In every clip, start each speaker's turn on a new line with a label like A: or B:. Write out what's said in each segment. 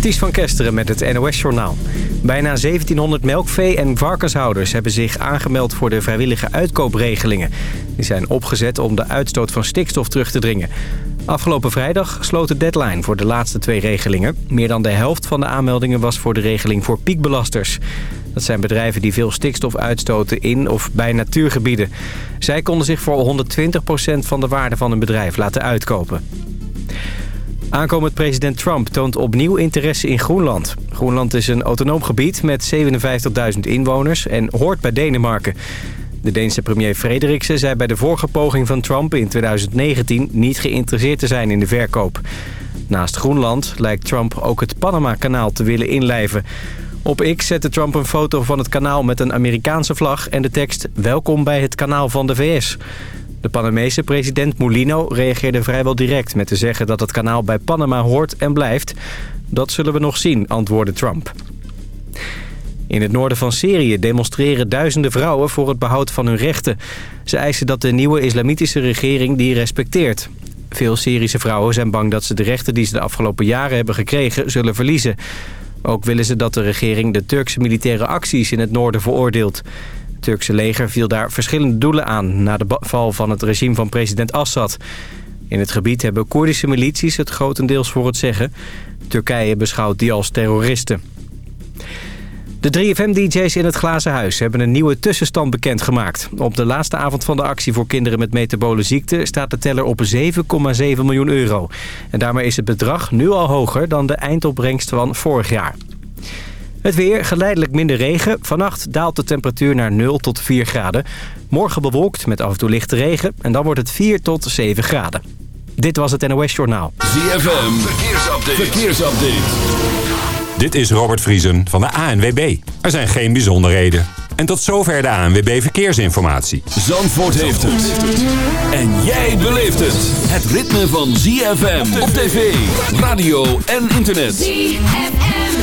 A: Ties van Kesteren met het NOS-journaal. Bijna 1700 melkvee- en varkenshouders hebben zich aangemeld voor de vrijwillige uitkoopregelingen. Die zijn opgezet om de uitstoot van stikstof terug te dringen. Afgelopen vrijdag sloot de deadline voor de laatste twee regelingen. Meer dan de helft van de aanmeldingen was voor de regeling voor piekbelasters. Dat zijn bedrijven die veel stikstof uitstoten in of bij natuurgebieden. Zij konden zich voor 120% van de waarde van hun bedrijf laten uitkopen. Aankomend president Trump toont opnieuw interesse in Groenland. Groenland is een autonoom gebied met 57.000 inwoners en hoort bij Denemarken. De Deense premier Frederiksen zei bij de vorige poging van Trump in 2019 niet geïnteresseerd te zijn in de verkoop. Naast Groenland lijkt Trump ook het Panama-kanaal te willen inlijven. Op X zette Trump een foto van het kanaal met een Amerikaanse vlag en de tekst... Welkom bij het kanaal van de VS. De Panamese president Molino reageerde vrijwel direct met te zeggen dat het kanaal bij Panama hoort en blijft. Dat zullen we nog zien, antwoordde Trump. In het noorden van Syrië demonstreren duizenden vrouwen voor het behoud van hun rechten. Ze eisen dat de nieuwe islamitische regering die respecteert. Veel Syrische vrouwen zijn bang dat ze de rechten die ze de afgelopen jaren hebben gekregen zullen verliezen. Ook willen ze dat de regering de Turkse militaire acties in het noorden veroordeelt. Het Turkse leger viel daar verschillende doelen aan... na de val van het regime van president Assad. In het gebied hebben Koerdische milities het grotendeels voor het zeggen. Turkije beschouwt die als terroristen. De 3FM-dj's in het Glazen Huis hebben een nieuwe tussenstand bekendgemaakt. Op de laatste avond van de actie voor kinderen met metabole ziekte... staat de teller op 7,7 miljoen euro. En daarmee is het bedrag nu al hoger dan de eindopbrengst van vorig jaar. Het weer, geleidelijk minder regen. Vannacht daalt de temperatuur naar 0 tot 4 graden. Morgen bewolkt met af en toe lichte regen. En dan wordt het 4 tot 7 graden. Dit was het NOS Journaal.
B: ZFM, verkeersupdate. verkeersupdate.
C: Dit is Robert Vriesen van de ANWB. Er zijn geen bijzonderheden. En tot zover de ANWB Verkeersinformatie.
B: Zandvoort heeft het. En jij beleeft het. Het ritme van ZFM op tv, radio en internet. ZFM.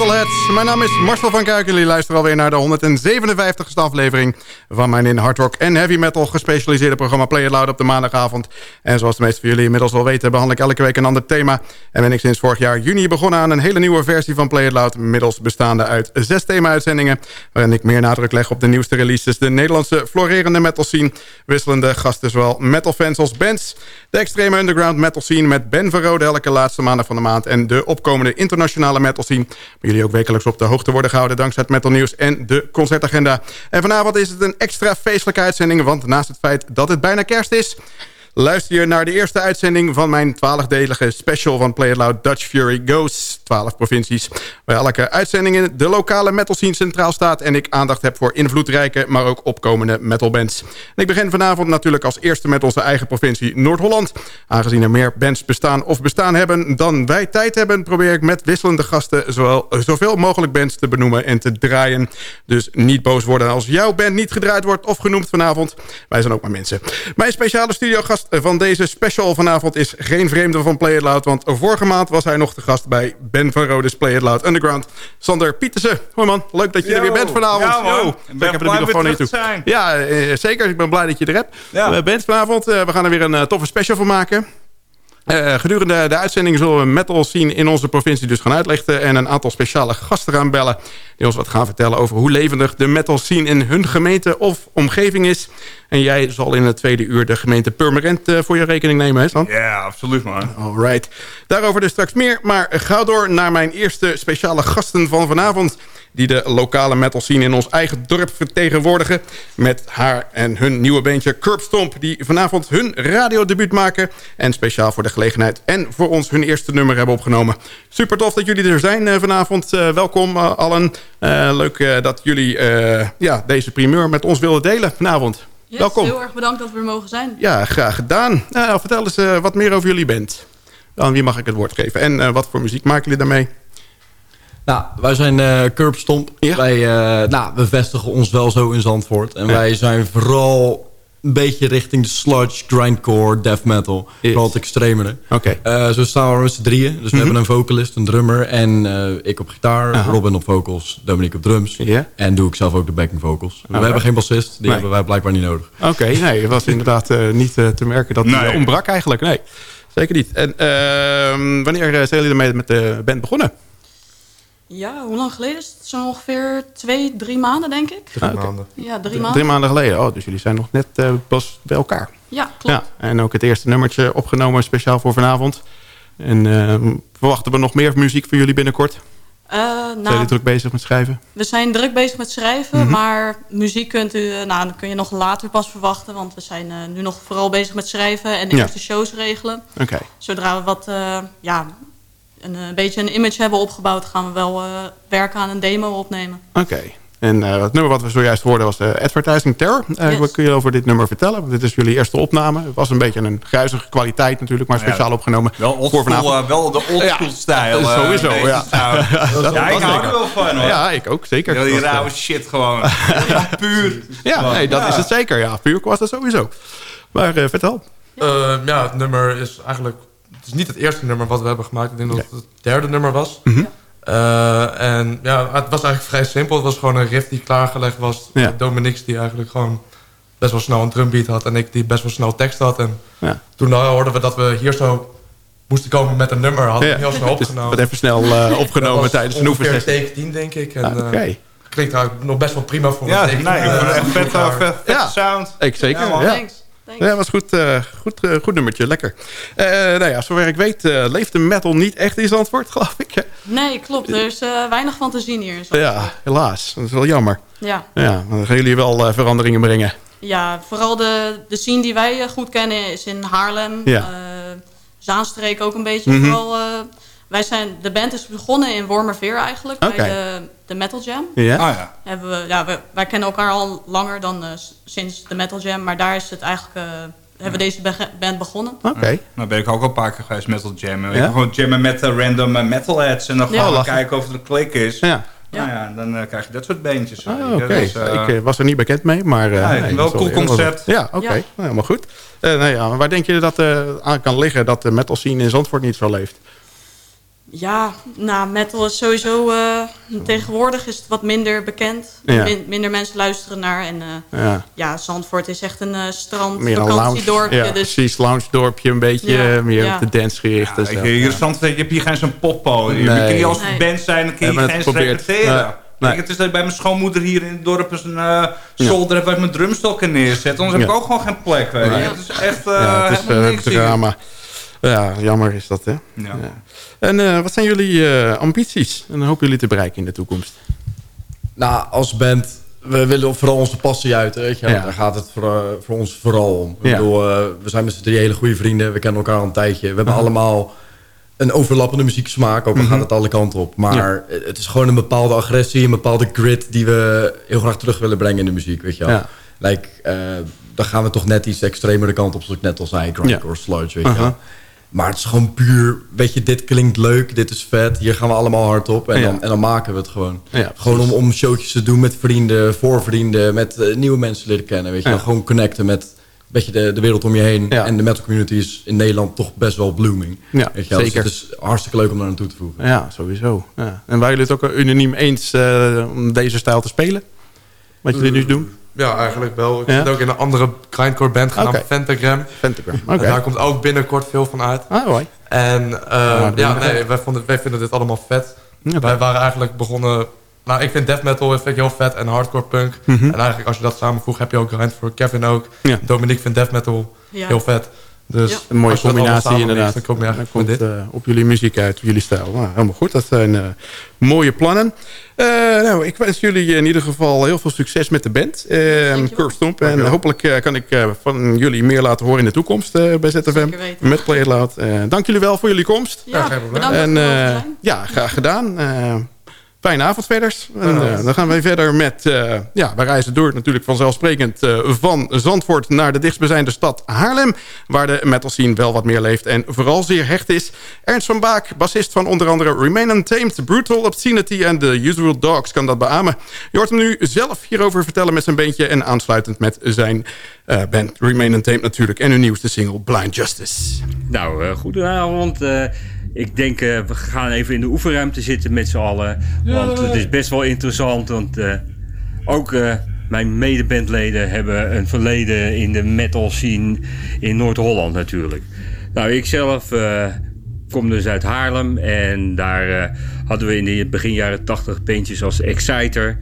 D: Uh, Mijn naam is Marcel van Kuik. Jullie luisteren alweer naar de 157ste aflevering... van mijn in hard rock en heavy metal gespecialiseerde programma Play It Loud op de maandagavond. En zoals de meeste van jullie inmiddels al weten... behandel ik elke week een ander thema. En ben ik sinds vorig jaar juni begonnen aan een hele nieuwe versie van Play It Loud... middels bestaande uit zes thema-uitzendingen... waarin ik meer nadruk leg op de nieuwste releases... de Nederlandse florerende metal scene... wisselende gasten zowel metalfans als bands... de extreme underground metal scene met Ben Verrode... elke laatste maandag van de maand... en de opkomende internationale metal scene. Waar jullie ook wekelijks op de hoogte worden gehouden... dankzij het metal nieuws en de concertagenda. En vanavond is het een extra feestelijke uitzending... want naast het feit dat het bijna kerst is... Luister je naar de eerste uitzending van mijn twaalfdelige special van Play It Loud Dutch Fury Goes. 12 provincies. Waar elke uitzending de lokale metal scene centraal staat. En ik aandacht heb voor invloedrijke, maar ook opkomende metalbands. En ik begin vanavond natuurlijk als eerste met onze eigen provincie Noord-Holland. Aangezien er meer bands bestaan of bestaan hebben dan wij tijd hebben... probeer ik met wisselende gasten zoveel mogelijk bands te benoemen en te draaien. Dus niet boos worden als jouw band niet gedraaid wordt of genoemd vanavond. Wij zijn ook maar mensen. Mijn speciale studiogast van deze special vanavond is geen vreemde van Play It Loud... want vorige maand was hij nog de gast bij Ben van Rodes Play It Loud Underground. Sander Pietersen. Hoi man, leuk dat je
E: Yo.
D: er weer bent vanavond.
E: Ja, man.
D: Yo.
E: Ik ben
D: heb de
E: blij
D: microfoon toe.
E: te zijn.
D: Ja, eh, zeker. Ik ben blij dat je er hebt.
E: Ja.
D: Eh, bent vanavond. Eh, we gaan er weer een toffe special van maken. Eh, gedurende de uitzending zullen we metal zien in onze provincie dus gaan uitlichten... en een aantal speciale gasten gaan bellen... die ons wat gaan vertellen over hoe levendig de metal scene in hun gemeente of omgeving is. En jij zal in het tweede uur de gemeente Purmerend eh, voor je rekening nemen, hè Stan?
E: Ja, absoluut man.
D: Alright. Daarover dus straks meer. Maar ga door naar mijn eerste speciale gasten van vanavond... die de lokale metal scene in ons eigen dorp vertegenwoordigen... met haar en hun nieuwe bandje Curbstomp... die vanavond hun radiodebuut maken... en speciaal voor de gelegenheid en voor ons hun eerste nummer hebben opgenomen. Super tof dat jullie er zijn eh, vanavond. Eh, welkom eh, allen. Leuk dat jullie ja, deze primeur met ons willen delen vanavond.
F: Yes,
D: welkom.
F: Heel erg bedankt dat we er mogen zijn.
D: Ja, graag gedaan. Nou, vertel eens wat meer over jullie band. Aan wie mag ik het woord geven? En wat voor muziek maken jullie daarmee?
G: Nou, wij zijn eh Curbstomp.
D: Ja.
G: Wij, eh, nou, we vestigen ons wel zo in Zandvoort. En
D: Ja.
G: wij zijn vooral een beetje richting de sludge, grindcore, death metal.
D: Yes.
G: Vooral het extremere.
D: Oké.
G: Eh, zo staan we met z'n drieën. Dus we hebben een vocalist, een drummer en eh, ik op gitaar.
D: Mhm. Aha.
G: Robin op vocals, Dominique op drums.
D: Ja.
G: En doe ik zelf ook de backing vocals. We hebben geen bassist, die
D: Nee.
G: hebben wij blijkbaar niet nodig.
D: Oké, nee, het was inderdaad eh, niet te merken dat die
E: Nee.
D: eh, ontbrak eigenlijk. Nee, zeker niet. En ehm, wanneer zijn jullie ermee met de band begonnen?
F: Ja, hoe lang geleden is het? Zo ongeveer twee, drie maanden, denk ik.
D: Drie maanden.
F: Ja, drie
D: Drie
F: maanden.
D: maanden geleden. Oh, dus jullie zijn nog net eh, pas bij elkaar.
F: Ja, klopt.
D: Ja, en ook het eerste nummertje opgenomen speciaal voor vanavond. En ehm, verwachten we nog meer muziek van jullie binnenkort?
F: Eh,
D: Zijn
F: nou,
D: jullie druk bezig met schrijven?
F: we zijn druk bezig met schrijven,
D: Mhm.
F: maar muziek kunt u, eh, nou, dan kun je nog later pas verwachten. Want we zijn nu nog vooral bezig met schrijven en de
D: Ja.
F: eerste shows regelen.
D: Oké.
F: Zodra we wat, eh, ja, een, eh, beetje een image hebben opgebouwd, gaan we wel eh, werken aan een demo opnemen.
D: Oké. En eh, het nummer wat we zojuist hoorden was eh, Advertising Terror. Eh,
F: Yes.
D: Wat kun je over dit nummer vertellen? Want dit is jullie eerste opname. Het was een beetje een gruizige kwaliteit natuurlijk, maar speciaal opgenomen
E: Wel,
D: voor vanavond.
E: wel de oldschool
D: Ja,
E: stijl. eh,
D: sowieso, ja.
E: ja, ik hou er wel van hoor.
D: Ja, ik ook, zeker.
E: Ja, die rauwe shit gewoon. Ja, puur.
D: Ja, nee, dat
E: Ja.
D: is het zeker. Ja, puur was dat sowieso. Maar eh, vertel.
H: Eh, ja, het nummer is eigenlijk... Het is niet het eerste nummer wat we hebben gemaakt. Ik denk dat het het derde nummer was.
D: Mhm.
H: Eh, en ja, het was eigenlijk vrij simpel. Het was gewoon een riff die klaargelegd was.
D: Ja.
H: Met Dominique die eigenlijk gewoon best wel snel een drumbeat had. En ik die best wel snel tekst had. En
D: Ja.
H: toen hoorden we dat we hier zo moesten komen met een nummer. Hadden we
D: Ja.
H: heel snel
D: Dus
H: opgenomen.
D: wat even snel eh, opgenomen
H: Dat
D: tijdens een
H: ongeveer
D: oefensessie.
H: take 10 denk ik. En,
D: Ah,
H: eh,
D: Oké.
H: klinkt eigenlijk nog best wel prima voor
E: Ja,
H: een
E: nee,
H: take
E: ik
H: 10.
E: vond het
H: Eh,
E: echt vet, vet, vet
D: Ja.
E: sound.
D: Ik zeker,
E: Ja.
F: Thanks.
D: Ja, was goed, eh, goed, eh, goed nummertje, lekker. Eh nou ja, zover ik weet leeft de metal niet echt in Zandvoort, geloof ik. hè?
F: Nee, klopt. Er is weinig van te zien hier. Zo.
D: Ja, helaas. Dat is wel jammer.
F: Ja.
D: Ja, dan gaan jullie wel veranderingen brengen.
F: Ja, vooral de, de scene die wij goed kennen is in Haarlem.
D: Ja.
F: Zaanstreek ook een beetje.
D: Mhm.
F: Vooral, wij zijn, de band is begonnen in Wormerveer eigenlijk. Bij de, de Metal Jam.
D: Ja?
E: Ah ja.
F: Hebben we, ja, we, wij kennen elkaar al langer dan eh, sinds de Metal Jam. Maar daar is het eigenlijk, eh, hebben we deze band begonnen.
D: Oké.
E: Nou ben ik ook al een paar keer geweest metal jammen. Ik
D: Ja?
E: gewoon jammen met eh, random eh, metalheads. En dan
F: Ja.
E: gewoon
D: lachen.
E: kijken of het een klik is.
D: Ja.
E: Nou ja, dan krijg je dat soort beentjes.
D: Ah, oké.
E: Dus, eh,
D: ik was er niet bekend mee, maar... eh,
E: Nee, wel een cool concept.
D: Ja, oké.
F: Ja.
D: Nou, helemaal goed. Eh, nou ja, waar denk je dat eh aan kan liggen dat de metal scene in Zandvoort niet zo leeft?
F: Ja, nou, metal is sowieso... eh, tegenwoordig is het wat minder bekend.
D: Ja.
F: Min- minder mensen luisteren naar. En eh,
D: Ja.
F: ja, Zandvoort is echt een eh strand,
D: Meer een lounge.
F: vakantiedorpje.
D: Ja,
F: dus
D: precies. Lounge dorpje een beetje.
F: Ja,
D: meer
F: ja.
D: op de dance gericht. en zo.
E: Hier in Zandvoort heb je geen zo'n poppodium.
D: Nee.
E: Je kan niet als
F: Nee.
E: band zijn, dan kun je geen repeteren.
D: Nee.
E: Het is dat ik bij mijn schoonmoeder hier in het dorp eens een eh zolder heb waar ik mijn drumstokken neerzet. Anders heb ik ook gewoon geen plek. Weet je.
D: Nee.
E: Het is echt eh
D: ja, het is
E: niks hier.
D: drama. Ja, jammer is dat, hè?
E: Ja.
D: En eh, wat zijn jullie eh, ambities? En hopen jullie te bereiken in de toekomst?
G: Nou, als band, we willen vooral onze passie uit. Weet je?
D: Ja.
G: Daar gaat het voor, eh, voor ons vooral om. Ik
D: Ja.
G: bedoel, we zijn met z'n drie hele goede vrienden. We kennen elkaar al een tijdje. We hebben allemaal een overlappende muzieksmaak. Ook al gaat het alle kanten op. Maar het is gewoon een bepaalde agressie, een bepaalde grit... die we heel graag terug willen brengen in de muziek. Weet je wel.
D: Ja.
G: Like, dan gaan we toch net iets extremere kant op, zoals ik net al zei. Grindcore, sludge, weet je wel. Maar het is gewoon puur, weet je, dit klinkt leuk, dit is vet. Hier gaan we allemaal hard op en,
D: Ja.
G: dan, en dan maken we het gewoon.
D: Ja,
G: gewoon om, om showtjes te doen met vrienden, voor vrienden, met eh, nieuwe mensen leren kennen. Weet je,
D: Ja.
G: gewoon connecten met beetje de, de wereld om je heen. En de metal community is in Nederland toch best wel blooming.
D: Ja,
G: weet je. Dus
D: zeker.
G: het is hartstikke leuk om daar naartoe te voegen.
D: Ja, sowieso. Ja. En waren jullie het ook unaniem eens eh, om deze stijl te spelen? Wat jullie nu doen?
H: Ja, eigenlijk wel. Ik
D: Ja?
H: zit ook in een andere grindcore band genaamd
D: Oké.
H: Pentagram.
D: Pentagram.
H: En
D: Oké.
H: daar komt ook binnenkort veel van uit.
D: Ah, hoi.
H: En eh,
D: Ah,
H: ja, nee, wij, vonden, wij vinden dit allemaal vet. Wij waren eigenlijk begonnen... Nou, ik vind death metal vind ik heel vet en hardcore punk.
D: Mhm.
H: En eigenlijk als je dat samenvoegt heb je ook grind voor Kevin ook.
D: Ja.
H: Dominique vindt death metal
F: Ja.
H: heel vet. Dus
F: Ja.
D: Een mooie combinatie inderdaad.
H: Dan kom
D: Dan
H: met
D: komt
H: dit.
D: eh, op jullie muziek uit, jullie stijl. Nou, helemaal goed, dat zijn eh, mooie plannen. Eh, nou, ik wens jullie in ieder geval heel veel succes met de band. Uh. Kurt Stomp. En hopelijk eh, kan ik eh, van jullie meer laten horen in de toekomst eh, bij ZFM. Met Play It Loud. Eh, dank jullie wel voor jullie komst.
F: Ja, bedankt
D: En ja, graag gedaan. Fijne avond verder. En, eh, dan gaan wij verder met... eh, ja, wij reizen door natuurlijk vanzelfsprekend eh, van Zandvoort naar de dichtstbijzijnde stad Haarlem. Waar de metal scene wel wat meer leeft en vooral zeer hecht is. Ernst van Baak, bassist van onder andere Remain Untamed, Brutal Obscenity en The Usual Dogs kan dat beamen. Je hoort hem nu zelf hierover vertellen met zijn beentje en aansluitend met zijn eh, band Remain Untamed natuurlijk. En hun nieuwste single Blind Justice.
I: Nou, eh, goedenavond. Ik denk, eh, we gaan even in de oefenruimte zitten met z'n allen. Want het is best wel interessant. Want eh, ook eh, mijn medebandleden hebben een verleden in de metal scene in Noord-Holland natuurlijk. Nou, ik zelf kom dus uit Haarlem. En daar hadden we in de begin jaren 80 bandjes als Exciter.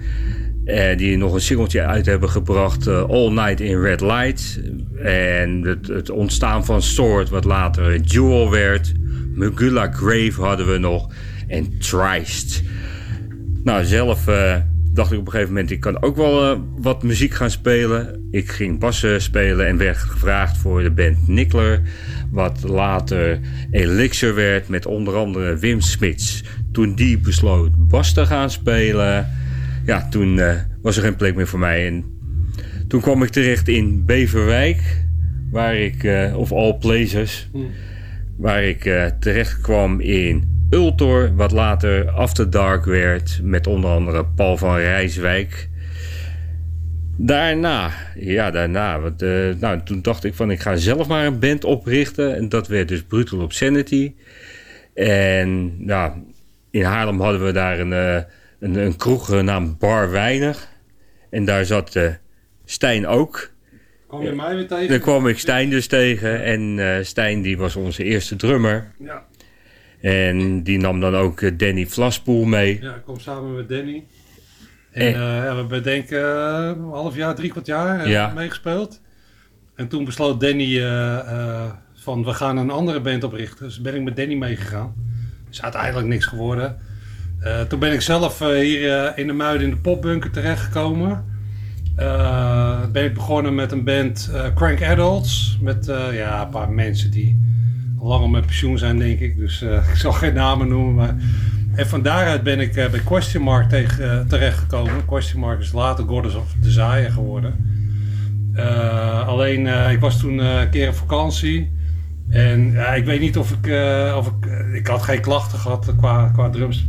I: Eh, die nog een singeltje uit hebben gebracht, eh, All Night in Red Light. En het, het ontstaan van Sword, wat later Jewel werd. Megula Grave hadden we nog. En Trist. Nou, zelf eh, dacht ik op een gegeven moment... ik kan ook wel wat muziek gaan spelen. Ik ging bassen spelen en werd gevraagd voor de band Nickler... wat later Elixir werd met onder andere Wim Smits. Toen die besloot bas te gaan spelen... ja, toen eh, was er geen plek meer voor mij. En toen kwam ik terecht in Beverwijk... waar ik, eh, of all places... waar ik eh, terecht kwam in Ultor, wat later After Dark werd, met onder andere Paul van Rijswijk. Daarna, ja daarna, want, nou, toen dacht ik van ik ga zelf maar een band oprichten. En dat werd dus Brutal Obscenity. En nou, in Haarlem hadden we daar een, een, een kroeg genaamd Bar Weinig. En daar zat eh, Stijn ook.
J: Kom je mij weer tegen?
I: Daar kwam ik Stijn dus tegen. En eh, Stijn die was onze eerste drummer.
J: Ja.
I: En die nam dan ook eh, Danny Vlaspoel mee.
J: Ja, ik kom samen met Danny. En ja, we hebben denk ik een half jaar, drie kwart jaar
I: Ja.
J: meegespeeld. En toen besloot Danny van we gaan een andere band oprichten. Dus ben ik met Danny meegegaan. Is uiteindelijk niks geworden. Eh, toen ben ik zelf eh, hier eh, in de Muiden in de popbunker terechtgekomen. Ben ik begonnen met een band Crank Adults. Met ja, een paar mensen die lang al met pensioen zijn, denk ik. Dus ik zal geen namen noemen. Maar... En van daaruit ben ik bij Question Mark tegen, terechtgekomen. Question Mark is later Goddess of Desire geworden. Alleen, ik was toen een keer op vakantie. En ja, ik weet niet of ik... eh, of ik, eh, ik had geen klachten gehad qua, qua drums,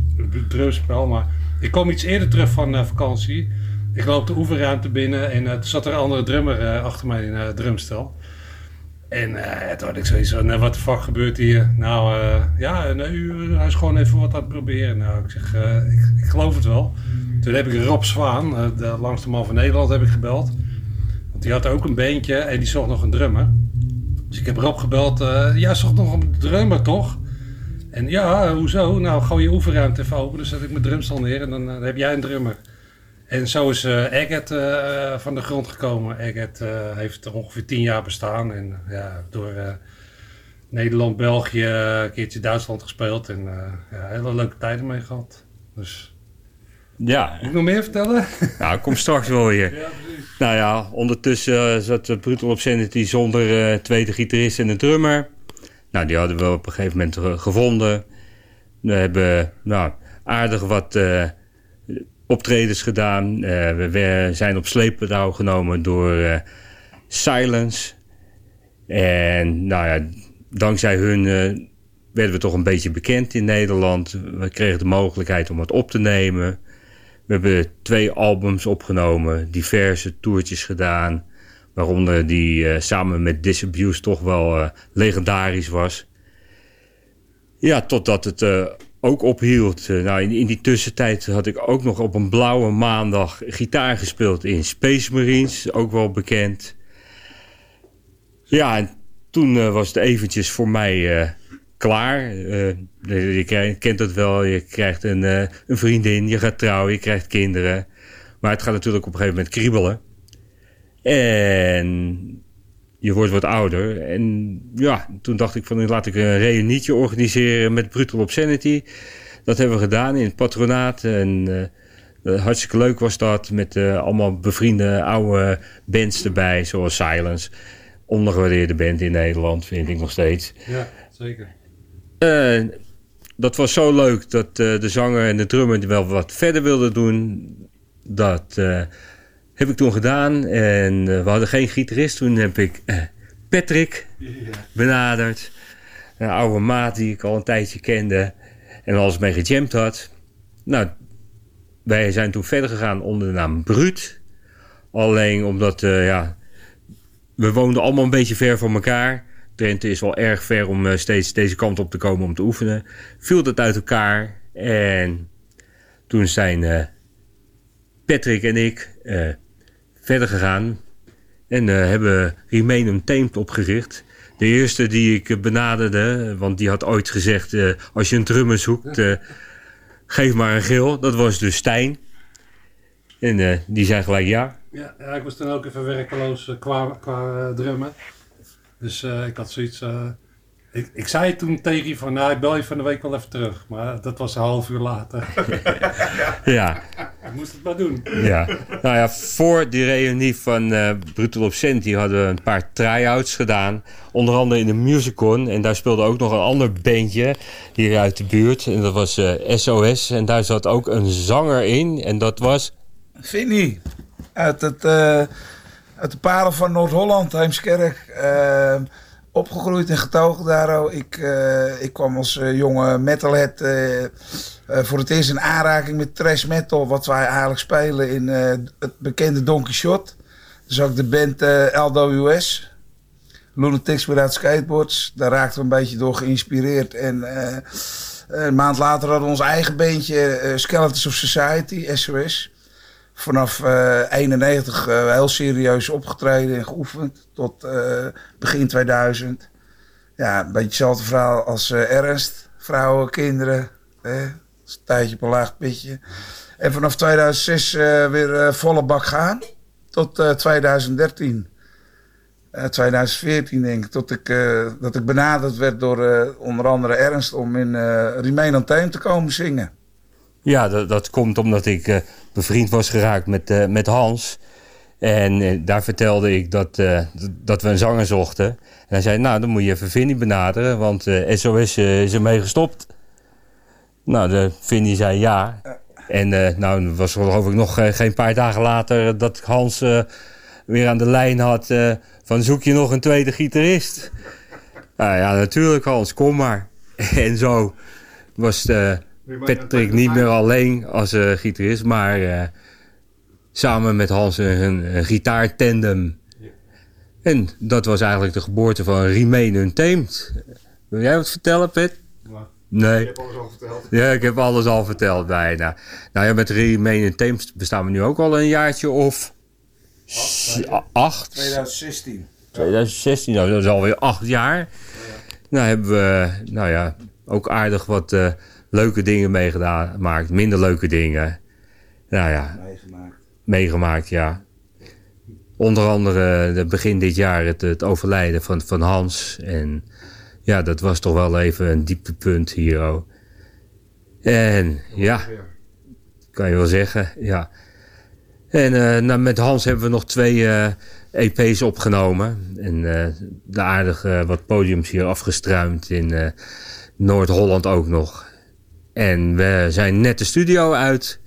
J: drumspel. Maar ik kwam iets eerder terug van eh, vakantie. Ik loop de oefenruimte binnen en eh, toen zat er een andere drummer achter mijn eh, drumstel. En uh, toen had ik zoiets van, wat de fuck gebeurt hier? Nou, uh, ja, hij is gewoon even wat aan het proberen. Nou, ik zeg, uh, ik, ik, geloof het wel. Toen heb ik Rob Zwaan, de langste man van Nederland, heb ik gebeld. Want die had ook een beentje en die zocht nog een drummer. Dus ik heb Rob gebeld, ja, zocht nog een drummer, toch? En ja, hoezo? Nou, gooi je oefenruimte even open, dan zet ik mijn drumstel neer en dan, dan heb jij een drummer. En zo is uh, uh, van de grond gekomen. Eggert uh, heeft ongeveer tien jaar bestaan. En ja, door Nederland, België, een keertje Duitsland gespeeld. En ja, hele leuke tijden mee gehad. Dus...
I: Ja.
J: Moet ik nog meer vertellen?
I: Nou, kom straks wel weer.
J: Ja,
I: nou ja, ondertussen zat Brutal Obscenity zonder tweede gitarist en een drummer. Nou, die hadden we op een gegeven moment gevonden. We hebben nou, aardig wat optredens gedaan. Uh, we zijn op sleeptouw genomen door Silence. En nou ja, dankzij hun werden we toch een beetje bekend in Nederland. We kregen de mogelijkheid om het op te nemen. We hebben twee albums opgenomen, diverse toertjes gedaan. Waaronder die samen met Disabuse toch wel legendarisch was. Ja, totdat het ook ophield. Nou, in, die tussentijd had ik ook nog op een blauwe maandag gitaar gespeeld in Space Marines, ook wel bekend. Ja, en toen was het eventjes voor mij klaar. Uh, je kent het wel, je krijgt een, een vriendin, je gaat trouwen, je krijgt kinderen. Maar het gaat natuurlijk op een gegeven moment kriebelen. En je wordt wat ouder. En ja, toen dacht ik van laat ik een reunietje organiseren met Brutal Obscenity. Dat hebben we gedaan in het patronaat. En hartstikke leuk was dat. Met allemaal bevriende oude bands erbij, zoals Silence. Ondergewaardeerde band in Nederland, vind ik nog steeds.
J: Ja, zeker.
I: Uh, dat was zo leuk dat de zanger en de drummer wel wat verder wilden doen. Dat heb ik toen gedaan. En we hadden geen gitarist. Toen heb ik Patrick benaderd. Een oude maat die ik al een tijdje kende. En alles mee gejamd had. Nou, wij zijn toen verder gegaan onder de naam Bruut. Alleen omdat, ja... We woonden allemaal een beetje ver van elkaar. Drenthe is wel erg ver om steeds deze kant op te komen om te oefenen. Viel dat uit elkaar. En toen zijn Patrick en ik verder gegaan en hebben Remain Untamed opgericht. De eerste die ik benaderde, want die had ooit gezegd... Als je een drummer zoekt, geef maar een gil. Dat was dus Stijn. En die zei gelijk ja.
J: ja. Ja, ik was toen ook even werkeloos qua, qua drummen. Dus ik had zoiets... Ik, ik zei toen tegen je van, nou, ik bel je van de week wel even terug. Maar dat was een half uur later.
I: ja.
J: Ik moest het maar doen.
I: Ja. Nou ja, voor die reunie van uh, Brutal Obscenity hadden we een paar try-outs gedaan. Onder andere in de Musicon. En daar speelde ook nog een ander bandje hier uit de buurt. En dat was uh, eh, SOS. En daar zat ook een zanger in. En dat was...
K: Vinnie. Uit, het, uh, uit de paren van Noord-Holland, Heemskerk opgegroeid en getogen daar. Ik, uh, ik kwam als uh, jonge metalhead uh, voor het eerst in aanraking met trash metal. Wat wij eigenlijk spelen in het bekende Don Quixote. Dus ook de band LWS. Lunatics Without Skateboards. Daar raakten we een beetje door geïnspireerd. En een maand later hadden we ons eigen bandje Skeletons of Society, SOS vanaf uh, 91 uh, heel serieus opgetreden en geoefend tot uh, begin 2000. Ja, een beetje hetzelfde verhaal als Ernst. Vrouwen, kinderen. Hè? een tijdje op een laag pitje. En vanaf 2006 weer volle bak gaan. Tot 2013. 2014 denk ik. Tot ik, dat ik benaderd werd door onder andere Ernst om in Remain on Time te komen zingen.
I: Ja, dat, dat komt omdat ik uh, bevriend was geraakt met, uh, met Hans. En uh, daar vertelde ik dat, dat we een zanger zochten. En hij zei, nou, dan moet je even Vinnie benaderen, want SOS is ermee gestopt. Nou, de Vinnie zei ja. En nou, was geloof ik nog geen paar dagen later dat Hans weer aan de lijn had van zoek je nog een tweede gitarist? nou ja, natuurlijk Hans, kom maar. en zo was de Patrick niet meer alleen als uh, gitarist, maar uh, samen met Hans een, een gitaartandem.
L: En dat was eigenlijk de geboorte van Remain Untamed. Wil jij wat vertellen, Pet? Nee. Ik heb alles al verteld. Ja, ik heb alles al verteld bijna. Nou ja, met Remain Untamed bestaan we nu ook al een jaartje of... Acht.
I: 2016.
L: 2016, nou dat is alweer acht jaar. Nou hebben we, nou ja, ook aardig wat uh, leuke dingen meegemaakt. Minder leuke dingen. Nou ja.
I: Meegemaakt.
L: Meegemaakt, ja. Onder andere de begin dit jaar het, het overlijden van, van Hans. En ja, dat was toch wel even een dieptepunt hier ook. En ja, kan je wel zeggen, ja. En uh, nou, met Hans hebben we nog twee uh, EP's opgenomen. En uh, de aardige wat podiums hier afgestruimd in Noord-Holland ook nog. En we zijn net de studio uit.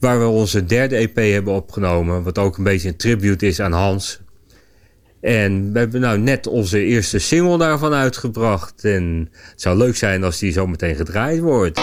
L: Waar we onze derde EP hebben opgenomen. Wat ook een beetje een tribute is aan Hans. En we hebben nou net onze eerste single daarvan uitgebracht. En het zou leuk zijn als die zo meteen gedraaid wordt.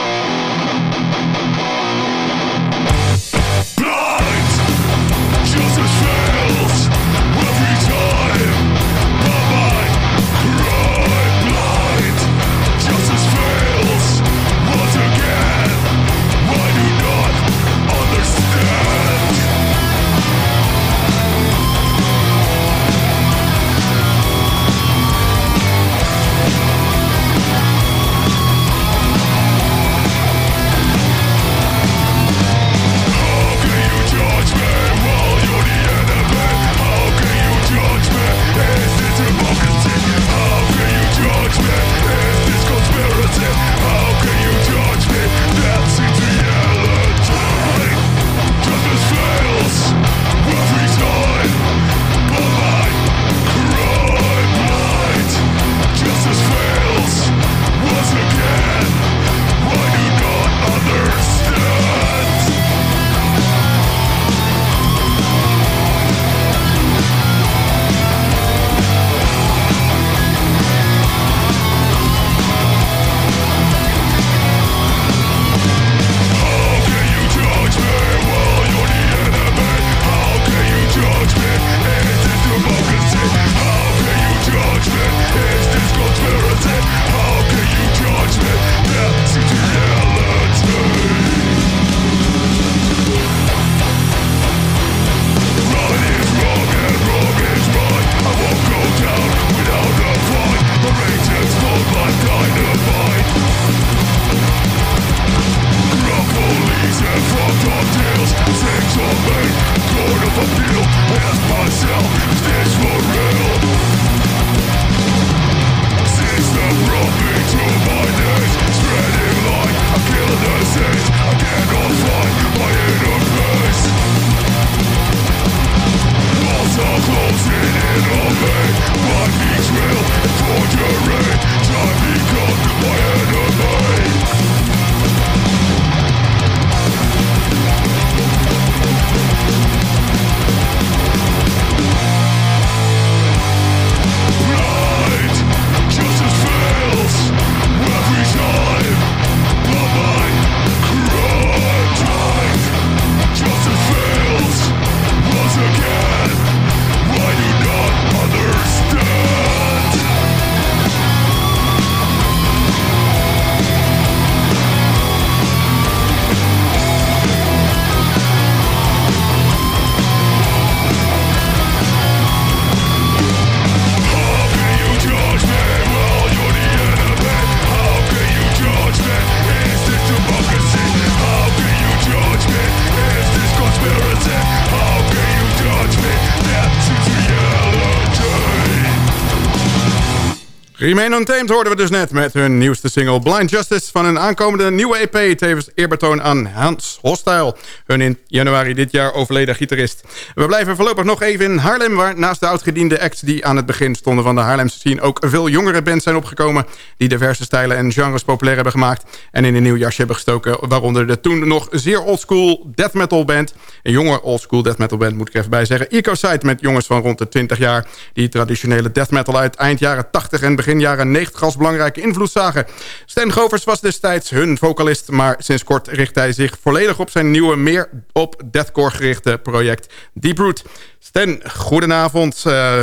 D: Remain Untamed hoorden we dus net met hun nieuwste single Blind Justice... van hun aankomende nieuwe EP, tevens eerbetoon aan Hans Hostile. Hun in januari dit jaar overleden gitarist. We blijven voorlopig nog even in Haarlem... waar naast de oudgediende acts die aan het begin stonden van de Haarlemse scene... ook veel jongere bands zijn opgekomen... die diverse stijlen en genres populair hebben gemaakt... en in een nieuw jasje hebben gestoken... waaronder de toen nog zeer oldschool death metal band... een jonge oldschool death metal band moet ik even bij zeggen... Ecosite met jongens van rond de 20 jaar... die traditionele death metal uit eind jaren 80 en begin begin jaren 90 als belangrijke invloed zagen. Stan Govers was destijds hun vocalist, maar sinds kort richt hij zich volledig op zijn nieuwe, meer op deathcore gerichte project Deep Root. Stan, goedenavond. Uh,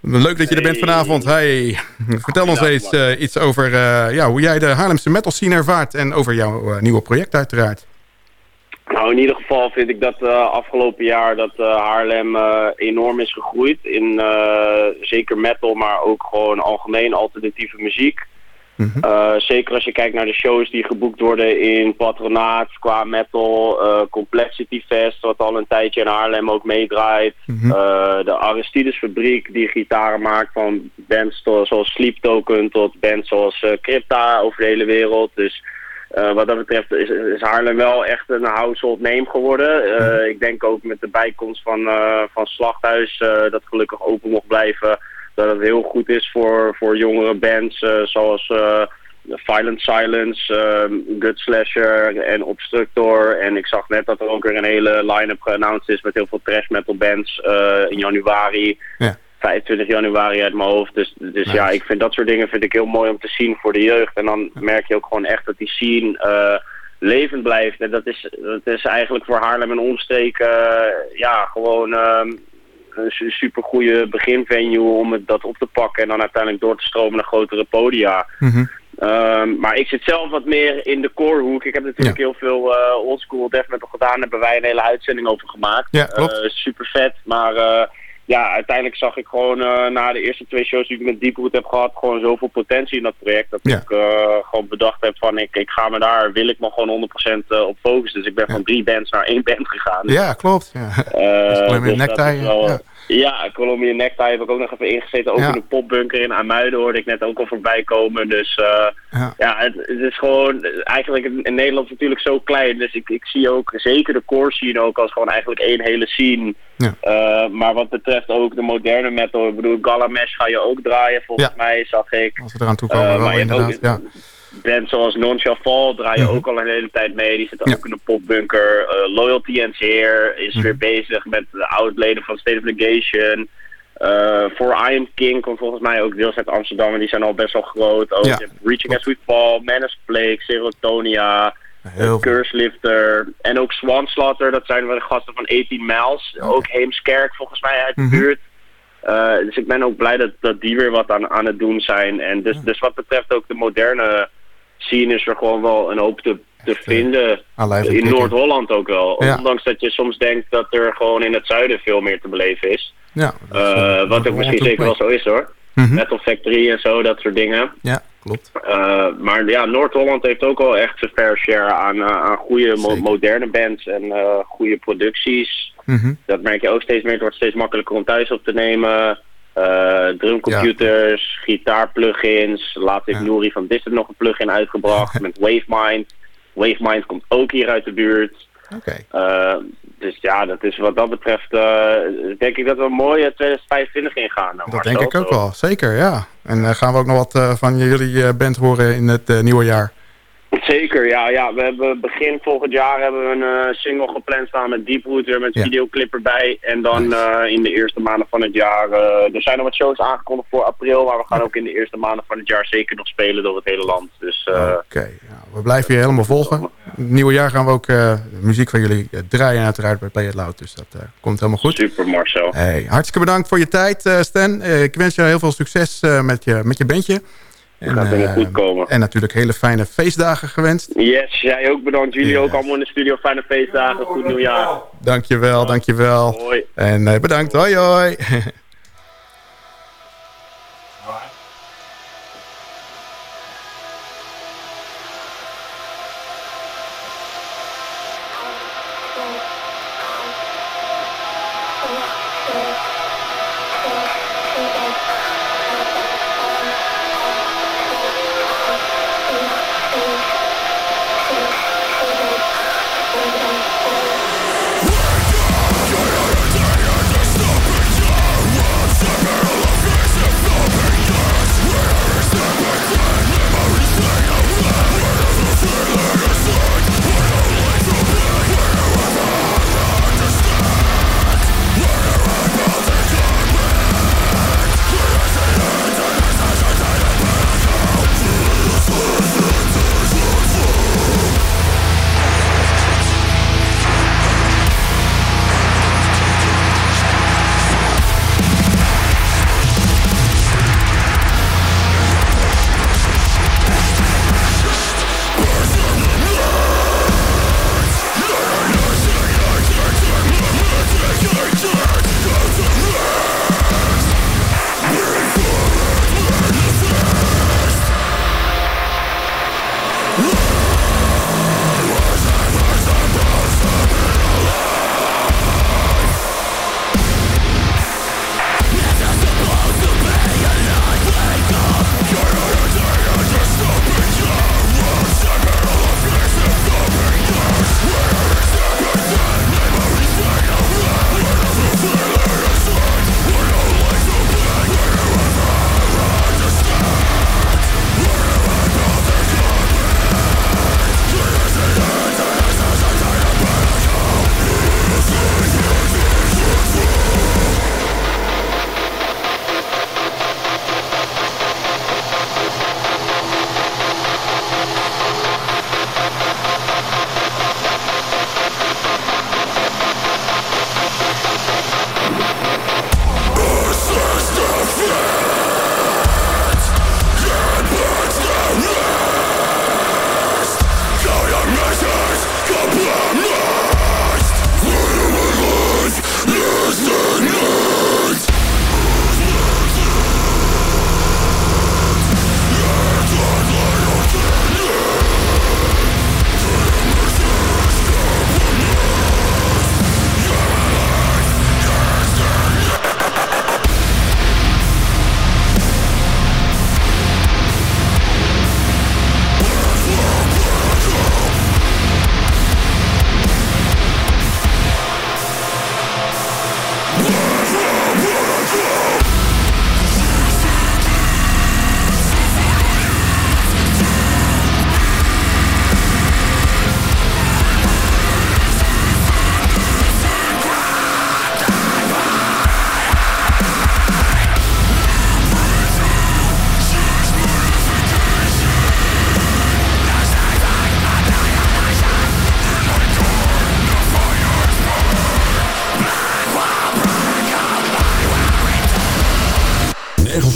D: leuk dat je er bent vanavond. Hey. Vertel ons eens uh, iets over uh, ja, hoe jij de Haarlemse metal scene ervaart en over jouw nieuwe project uiteraard.
M: Nou, in ieder geval vind ik dat uh, afgelopen jaar dat uh, Haarlem uh, enorm is gegroeid. In zeker metal, maar ook gewoon algemeen alternatieve muziek. Mm -hmm. zeker als je kijkt naar de shows die geboekt worden in Patronaat qua metal. Complexity Fest, wat al een tijdje in Haarlem ook meedraait. Mm -hmm. de Aristides Fabriek die gitaren maakt van bands zoals Sleep Token tot bands zoals Crypta over de hele wereld. Dus... Uh, wat dat betreft is, is, Haarlem wel echt een household name geworden. Uh, ik denk ook met de bijkomst van, uh, van Slachthuis, dat gelukkig open mocht blijven, dat het heel goed is voor, voor jongere bands zoals Violent Silence, Good Slasher en Obstructor. En ik zag net dat er ook weer een hele line-up geannounced is met heel veel trash metal bands in januari. Ja. 25 januari uit mijn hoofd. Dus, dus nice. ja, ik vind dat soort dingen vind ik heel mooi om te zien voor de jeugd. En dan merk je ook gewoon echt dat die scene uh, levend blijft. En dat is, dat is eigenlijk voor Haarlem en omstreken uh, ja, gewoon um, een super goede beginvenue om het, dat op te pakken. En dan uiteindelijk door te stromen naar grotere podia.
D: Mm -hmm.
M: Um, maar ik zit zelf wat meer in de corehoek. Ik heb natuurlijk ja. heel veel uh, oldschool death metal gedaan. Daar hebben wij een hele uitzending over gemaakt.
D: Ja, klopt.
M: super vet, maar ja, uiteindelijk zag ik gewoon uh, na de eerste twee shows die ik met Deepwood heb gehad, gewoon zoveel potentie in dat project. Dat
D: ja.
M: ik uh, gewoon bedacht heb van ik, ik ga me daar, wil ik me gewoon 100% uh, op focussen. Dus ik ben
D: ja.
M: van drie bands naar één band gegaan.
D: Ja, klopt. Ja.
M: Uh,
D: dus. Ja,
M: Columbia Necktie heb ik ook nog even ingezeten. Ook
D: Ja.
M: in de popbunker in Amuiden hoorde ik net ook al voorbij komen. Dus eh,
D: Ja.
M: ja, het, het is gewoon eigenlijk in, Nederland natuurlijk zo klein. Dus ik, ik zie ook zeker de core scene ook als gewoon eigenlijk één hele scene.
D: Ja.
M: Eh, maar wat betreft ook de moderne metal, ik bedoel Galamesh ga je ook draaien volgens mij, zag ik.
D: Als we eraan toe komen,
M: Eh,
D: wel
M: ook
D: inderdaad. Ja.
M: Bands zoals Non-Fall draai je
D: Mhm.
M: ook al een hele tijd mee. Die zitten
D: Ja.
M: ook in de popbunker. Eh, Loyalty and Here is
D: Mhm.
M: weer bezig met de oud-leden van State of Negation. Eh For I Am King komt volgens mij ook deels uit Amsterdam. En die zijn al best wel groot. Ook hebt Reaching As We Fall, Menace Plague, Serotonia,
D: Heel veel.
M: Curse Lifter. En ook Swanslatter, dat zijn wel de gasten van 18 Miles. Ook Heemskerk volgens mij uit de
D: Mhm.
M: buurt. Eh, dus ik ben ook blij dat, dat die weer wat aan, aan het doen zijn. En dus, dus wat betreft ook de moderne scene is er gewoon wel een hoop te, te vinden.
D: aan lijf en
M: In. Noord-Holland ook wel.
D: Ja.
M: Ondanks dat je soms denkt dat er gewoon in het zuiden veel meer te beleven is.
D: Ja, is,
M: Eh,
D: eh,
M: wat ook misschien zeker wel zo is hoor.
D: Mhm.
M: Metal Factory en zo, dat soort dingen.
D: Ja, klopt.
M: Uh, maar ja, Noord-Holland heeft ook al echt zijn fair share aan, uh, aan goede mo moderne bands en uh, goede producties.
D: Mhm.
M: Dat merk je ook steeds meer. Het wordt steeds makkelijker om thuis op te nemen. Uh, drumcomputers, gitaarplugins. Laatst heeft
D: Ja.
M: Van Distant nog een plugin uitgebracht met WaveMind. WaveMind komt ook hier uit de buurt.
D: Oké.
M: Uh, dus ja, dat is wat dat betreft uh, denk ik dat we een mooie 2025 ingaan.
D: Dat denk ik ook wel, zeker, ja. En eh, gaan we ook nog wat eh, van jullie eh, band horen in het eh, nieuwe jaar?
M: Zeker, ja, ja. We hebben begin volgend jaar hebben we een eh, single gepland staan met Deepwood weer met
D: Ja.
M: videoclip erbij. En dan
D: Nice.
M: eh, in de eerste maanden van het jaar, eh, er zijn nog wat shows aangekondigd voor april, maar we gaan ook in de eerste maanden van het jaar zeker nog spelen door het hele land. Dus
D: Oké, ja, we blijven je helemaal volgen. Het nieuwe jaar gaan we ook muziek van jullie draaien uiteraard bij Play It Loud. Dus dat komt helemaal goed.
M: super Marcel.
D: Hey, hartstikke bedankt voor je tijd, Stan. Ik wens je heel veel succes met, je, met je bandje. En,
M: Gaat helemaal
D: eh,
M: goed komen.
D: en natuurlijk hele fijne feestdagen gewenst.
M: Yes, jij ook bedankt. Jullie
D: Yes.
M: ook allemaal in de studio. Fijne feestdagen, goed nieuwjaar.
D: Dankjewel, dankjewel.
M: Hoi.
D: En eh, bedankt, hoi hoi.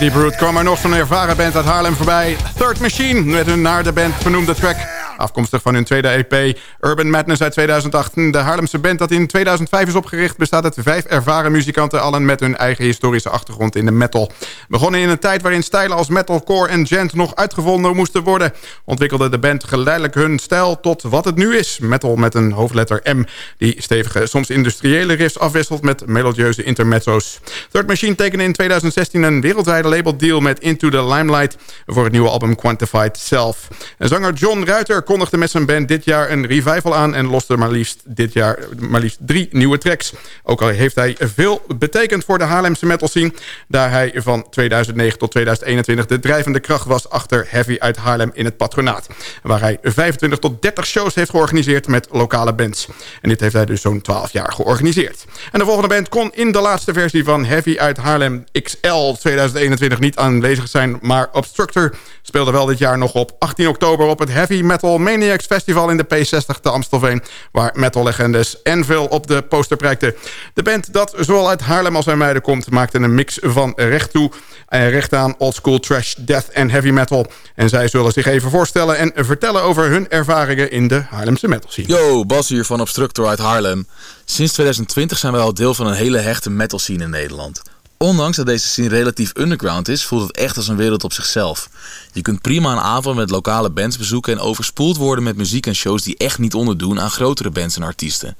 D: Deep Root kwam er nog zo'n ervaren band uit Haarlem voorbij. Third Machine, met hun naar de band vernoemde track. Afkomstig van hun tweede EP Urban Madness uit 2008. De Haarlemse band dat in 2005 is opgericht... bestaat uit vijf ervaren muzikanten... allen met hun eigen historische achtergrond in de metal. Begonnen in een tijd waarin stijlen als metalcore en gent... nog uitgevonden moesten worden... ontwikkelde de band geleidelijk hun stijl tot wat het nu is. Metal met een hoofdletter M... die stevige, soms industriële riffs afwisselt... met melodieuze intermezzo's. Third Machine tekende in 2016 een wereldwijde labeldeal... met Into the Limelight voor het nieuwe album Quantified Self. En zanger John Ruiter kondigde met zijn band dit jaar een revival aan... en loste maar liefst dit jaar maar liefst drie nieuwe tracks. Ook al heeft hij veel betekend voor de Haarlemse metal scene... daar hij van 2009 tot 2021 de drijvende kracht was... achter Heavy uit Haarlem in het patronaat. Waar hij 25 tot 30 shows heeft georganiseerd met lokale bands. En dit heeft hij dus zo'n 12 jaar georganiseerd. En de volgende band kon in de laatste versie van Heavy uit Haarlem XL 2021 niet aanwezig zijn... maar Obstructor speelde wel dit jaar nog op 18 oktober op het Heavy Metal Maniacs Festival in de P60 te Amstelveen... waar metal-legendes en veel op de poster prijkten. De band dat zowel uit Haarlem als uit Muiden komt... maakte een mix van recht toe, en recht aan, oldschool trash, death en heavy metal. En zij zullen zich even voorstellen en vertellen over hun ervaringen in de Haarlemse metal scene.
N: Yo, Bas hier van Obstructor uit Haarlem. Sinds 2020 zijn wij al deel van een hele hechte metal scene in Nederland. Ondanks dat deze scene relatief underground is, voelt het echt als een wereld op zichzelf. Je kunt prima een avond met lokale bands bezoeken en overspoeld worden met muziek en shows die echt niet onderdoen aan grotere bands en artiesten.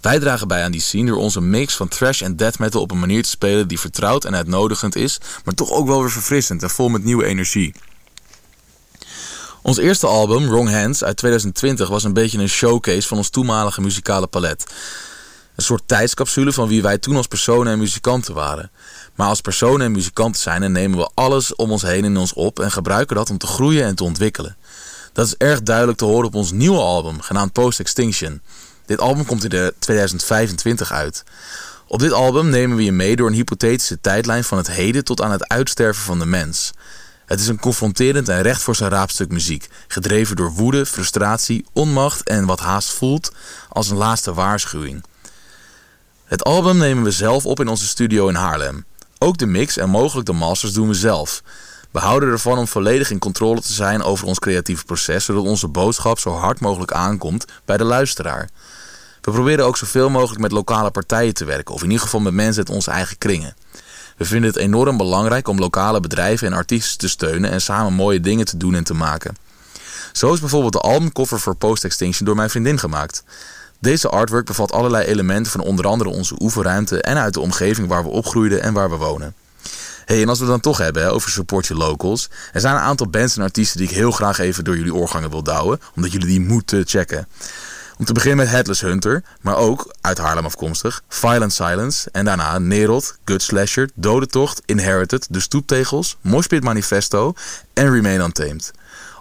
N: Wij dragen bij aan die scene door onze mix van thrash en death metal op een manier te spelen die vertrouwd en uitnodigend is, maar toch ook wel weer verfrissend en vol met nieuwe energie. Ons eerste album, Wrong Hands, uit 2020 was een beetje een showcase van ons toenmalige muzikale palet. Een soort tijdscapsule van wie wij toen als personen en muzikanten waren. Maar als personen en muzikanten zijn en nemen we alles om ons heen in ons op en gebruiken dat om te groeien en te ontwikkelen. Dat is erg duidelijk te horen op ons nieuwe album, genaamd Post Extinction. Dit album komt in de 2025 uit. Op dit album nemen we je mee door een hypothetische tijdlijn van het heden tot aan het uitsterven van de mens. Het is een confronterend en recht voor zijn raapstuk muziek, gedreven door woede, frustratie, onmacht en wat haast voelt als een laatste waarschuwing. Het album nemen we zelf op in onze studio in Haarlem. Ook de mix en mogelijk de masters doen we zelf. We houden ervan om volledig in controle te zijn over ons creatieve proces, zodat onze boodschap zo hard mogelijk aankomt bij de luisteraar. We proberen ook zoveel mogelijk met lokale partijen te werken, of in ieder geval met mensen uit onze eigen kringen. We vinden het enorm belangrijk om lokale bedrijven en artiesten te steunen en samen mooie dingen te doen en te maken. Zo is bijvoorbeeld de albumcover voor Post Extinction door mijn vriendin gemaakt. Deze artwork bevat allerlei elementen van onder andere onze oefenruimte en uit de omgeving waar we opgroeiden en waar we wonen. Hey, en als we het dan toch hebben over support your locals. Er zijn een aantal bands en artiesten die ik heel graag even door jullie oorgangen wil douwen. Omdat jullie die moeten checken. Om te beginnen met Headless Hunter, maar ook uit Haarlem afkomstig, Violent Silence en daarna Nerod, Gut Slasher, Dodentocht, Inherited, De Stoeptegels, Moshpit Manifesto en Remain Untamed.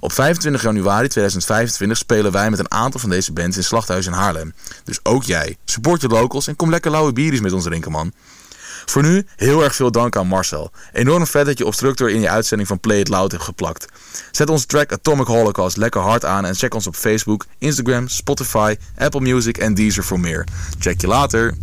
N: Op 25 januari 2025 spelen wij met een aantal van deze bands in Slachthuis in Haarlem. Dus ook jij. Support je locals en kom lekker lauwe bieries met ons drinken, man. Voor nu heel erg veel dank aan Marcel. Enorm vet dat je Obstructor in je uitzending van Play It Loud hebt geplakt. Zet onze track Atomic Holocaust lekker hard aan en check ons op Facebook, Instagram, Spotify, Apple Music en Deezer voor meer. Check je later.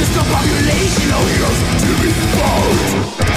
O: There's no population of heroes to be found.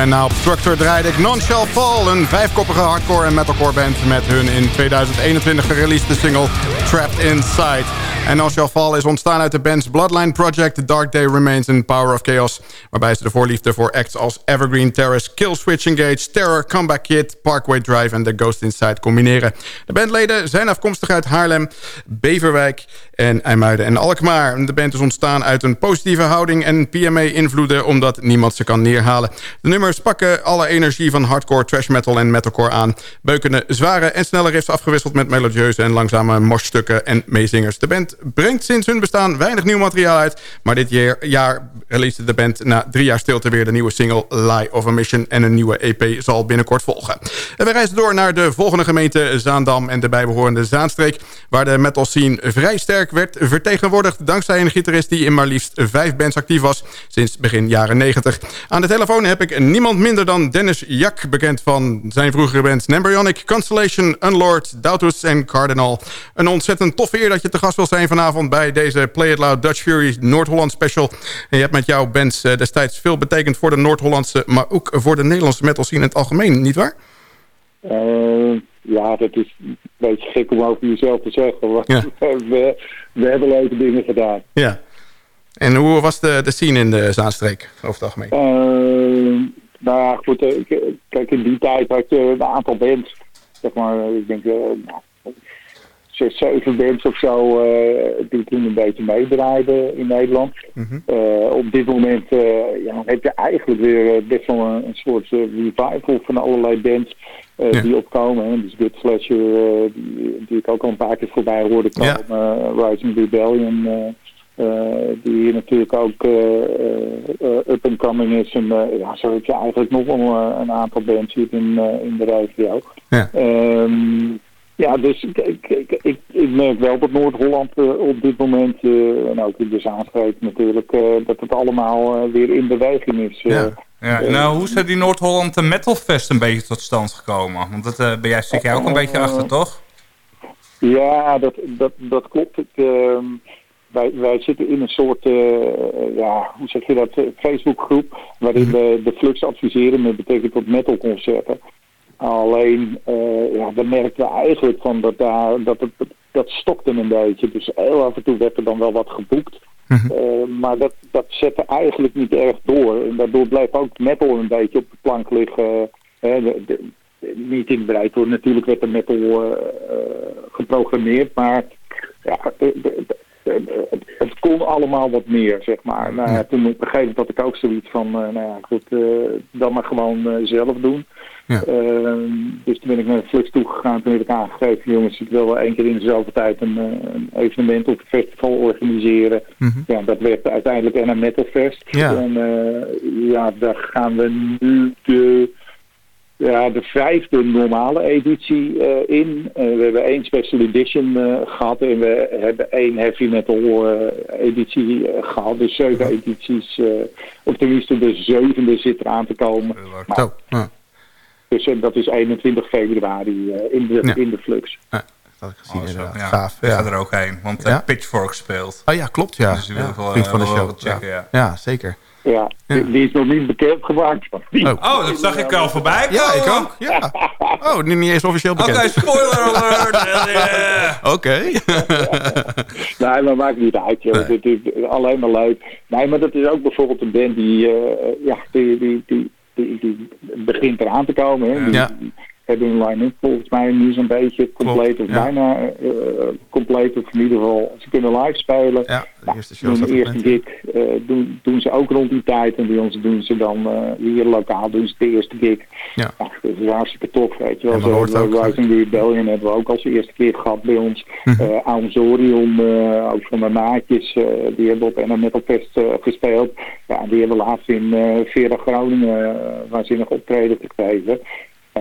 D: En na Obstructor draaide ik Non Shall Fall, een vijfkoppige hardcore en metalcore band met hun in 2021 gereleasede single Trapped Inside. En Non Shall Fall is ontstaan uit de band's Bloodline Project, Dark Day Remains en Power of Chaos, waarbij ze de voorliefde voor acts als Evergreen Terrace, Killswitch Engage, Terror, Comeback Kid, Parkway Drive en The Ghost Inside combineren. De bandleden zijn afkomstig uit Haarlem, Beverwijk en IJmuiden en Alkmaar. De band is ontstaan uit een positieve houding en PMA-invloeden, omdat niemand ze kan neerhalen. De nummers pakken alle energie van hardcore, trash metal en metalcore aan. Beukende zware en snelle riffs afgewisseld met melodieuze en langzame moshstukken en meezingers. De band brengt sinds hun bestaan weinig nieuw materiaal uit, maar dit jaar, jaar de band na drie jaar stilte weer de nieuwe single Lie of a Mission en een nieuwe EP zal binnenkort volgen. En we reizen door naar de volgende gemeente Zaandam en de bijbehorende Zaanstreek, waar de metal scene vrij sterk werd vertegenwoordigd dankzij een gitarist die in maar liefst vijf bands actief was sinds begin jaren 90. Aan de telefoon heb ik niemand minder dan Dennis Jak, bekend van zijn vroegere bands Nembryonic, Constellation, Unlord, Doutus en Cardinal. Een ontzettend toffe eer dat je te gast wil zijn vanavond bij deze Play It Loud Dutch Fury Noord-Holland special. En je hebt met jouw bands eh, destijds veel betekend voor de Noord-Hollandse, maar ook voor de Nederlandse metal scene in het algemeen, nietwaar?
P: Uh, ja, dat is een beetje gek om over jezelf te zeggen. Want
D: Ja.
P: we, we hebben leuke dingen gedaan.
D: Ja. En hoe was de, de scene in de Zaanstreek over het algemeen?
P: Uh, nou ja, goed. Kijk, in die tijd had je een aantal bands. Zeg maar, ik denk nou, zes, zeven bands of zo eh, die toen een beetje meedraaiden in Nederland. Eh, op dit moment eh, ja, heb je eigenlijk weer best wel een, een soort revival van allerlei bands die opkomen. Hè. Dus Good Fletcher, die, die ik ook al een paar keer voorbij hoorde komen. Rising Rebellion, die hier natuurlijk ook eh, eh, up and coming is. En ja, zo heb je eigenlijk nog wel een aantal bands hier in, in de regio.
D: Ja.
P: Ehm, ja, dus ik, ik, ik, ik, merk wel dat Noord-Holland eh, op dit moment, eh, en ook in de Zaanstreek natuurlijk, eh, dat het allemaal weer in beweging is.
D: Ja.
E: Ja, nou, hoe is er die Noord-Holland Metal Fest een beetje tot stand gekomen? Want dat uh, ben jij, zit jij ook een beetje achter, toch?
P: Ja, dat, dat, dat klopt. Ik, ehm, wij, wij zitten in een soort, uh, ja, hoe zeg je dat, Facebookgroep, waarin we de flux adviseren met betrekking tot metalconcerten. Alleen, uh, ja, dan merkten we eigenlijk van dat daar, dat het, dat stokte een beetje. Dus heel af en toe werd er dan wel wat geboekt. Uh, maar dat, dat zette eigenlijk niet erg door. En daardoor bleef ook metal een beetje op de plank liggen. Hè, de, de, niet in bereid hoor. Natuurlijk werd er metal uh, geprogrammeerd. Maar ja, het kon allemaal wat meer, zeg maar. Nou, ja, toen op een gegeven moment had ik ook zoiets van, nou ja, goed, dan maar gewoon zelf doen. Ja. Uh, dus toen ben ik naar Flux toegegaan. Toen heb ik aangegeven, jongens, ik wil wel één keer in dezelfde tijd een, een evenement of een festival organiseren.
D: Mhm.
P: Ja, dat werd uiteindelijk een Metal Fest.
D: Ja.
P: En uh, ja, daar gaan we nu de, ja, de vijfde normale editie uh, in. we hebben één special edition gehad en we hebben één heavy metal editie gehad. Dus zeven edities, of tenminste de zevende zit eraan te komen. Maar,
D: ja.
P: Dus uh, dat is 21 februari uh, in, de,
D: ja.
P: in de Flux.
D: Ja, dat had ik gezien
E: Oh. Ja,
D: Gaaf.
E: ik
D: Ja.
E: ga er ook heen, want
D: Ja?
E: Pitchfork speelt.
D: Oh ja, klopt ja.
E: Dus wil
D: ja.
E: wel, eh, wel wel checken, ja.
D: ja, zeker.
P: Ja, Die, die is nog niet bekend gemaakt.
E: Oh, dat zag ik al voorbij komen.
D: Ja, ik ook. Ja. Oh, nu niet eens officieel
E: Oké,
D: bekend.
E: spoiler alert.
D: Oké.
P: Nee, maar maakt niet uit. Joh. Het is alleen maar leuk. Nee, maar dat is ook bijvoorbeeld een band die, uh, ja, die, die, die, die, die begint eraan te komen. Hè. Die,
D: Ja.
P: Hebben hun line-up volgens mij nu zo'n beetje compleet of
D: ja.
P: bijna uh, compleet. Of in ieder geval, ze kunnen live spelen.
D: Ja, de
P: Nou,
D: eerste show
P: de eerste gig uh, doen, doen ze ook rond die tijd. En bij ons doen ze dan uh, hier lokaal doen ze de eerste gig.
D: Ja.
P: Nou, dat is hartstikke tof, weet je wel. Zo,
D: ook,
P: Rising Rebellion hebben we ook als eerste keer gehad bij ons.
D: Mhm.
P: Aumsorium, uh, ook van mijn maatjes, die hebben op NL Metal Fest gespeeld. Ja, die hebben laatst in Vera Groningen waanzinnig optreden gekregen.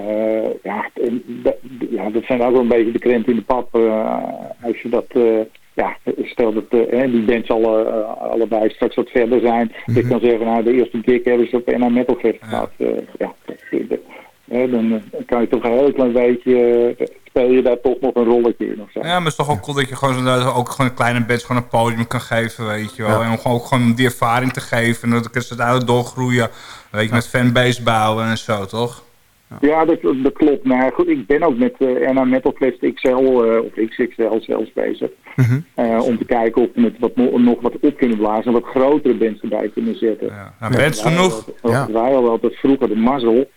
P: Uh, ja, dat, ja, dat zijn ook wel een beetje de krent in de pap. Uh, als je dat, uh, ja, stel dat die bands alle, allebei straks wat verder zijn. Mm -hmm. Ik kan zeggen, nou, de eerste gig hebben ze op NL Metal Fest gehad. Uh, ja, dan kan je toch een heel klein beetje, uh, speel je daar toch nog een rolletje in of zo.
E: Ja, maar het is toch ook cool dat je gewoon, zo, ook gewoon een kleine bands gewoon een podium kan geven, weet je wel. Ja. En om gewoon, ook gewoon die ervaring te geven en dat ze daardoor doorgroeien. Weet je, met fanbase bouwen en zo, toch?
P: Ja, dat, dat klopt. Maar goed, ik ben ook met uh, NA Metal Fest XL uh, of XXL zelfs bezig.
D: Mm
P: -hmm. uh, om te kijken of we het wat, nog wat op kunnen blazen en wat grotere bands erbij kunnen zetten.
E: Ja, nou, bands genoeg.
P: Wij, ja. wij hadden altijd vroeger de mazzel